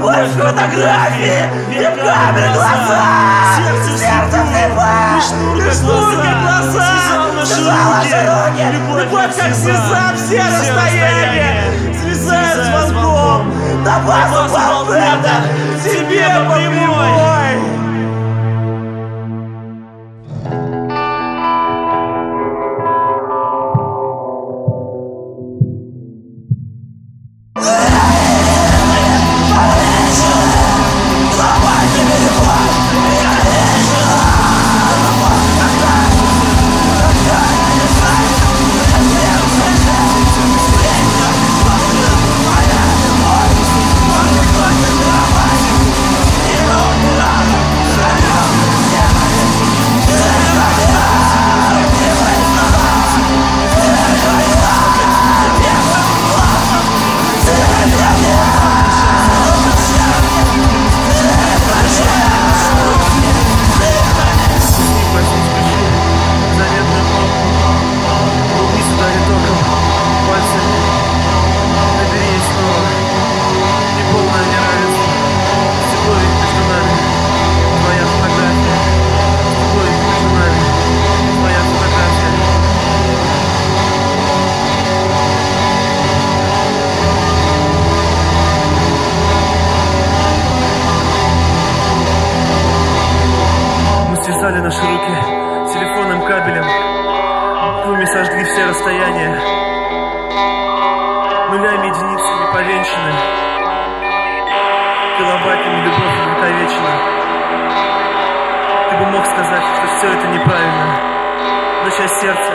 Любовь фотографии! И камеры глаза! Сердце Сердце в И шнур как глаза? Связал наши Связал руки. наши руки! Любовь как слеза. Все расстояния. Слезает Слезает звонком На базу Балбета Тебе по связали наши руки телефонным кабелем. Двумя сожгли все расстояния. Нулями единицами повенчаны. Килобайтами любовь увековечена. Ты бы мог сказать, что все это неправильно. Но часть сердца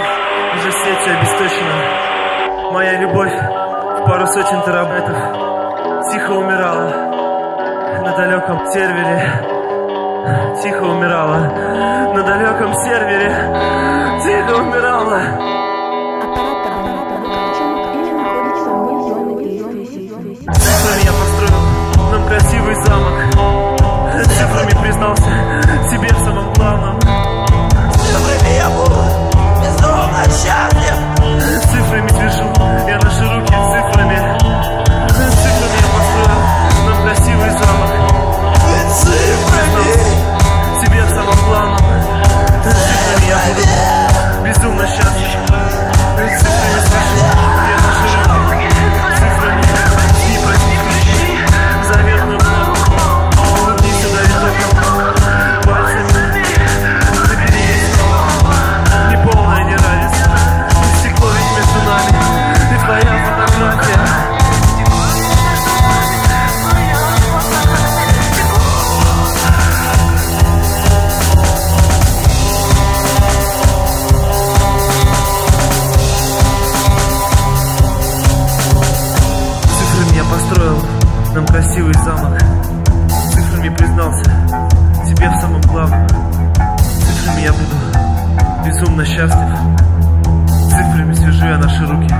уже сетью обесточена. Моя любовь в пару сотен терабайтов тихо умирала на далеком сервере тихо умирала на далеком сервере, тихо умирала. Красивый замок. Цифрами признался тебе в самом главном. Цифрами я буду безумно счастлив. Цифрами свяжу я наши руки.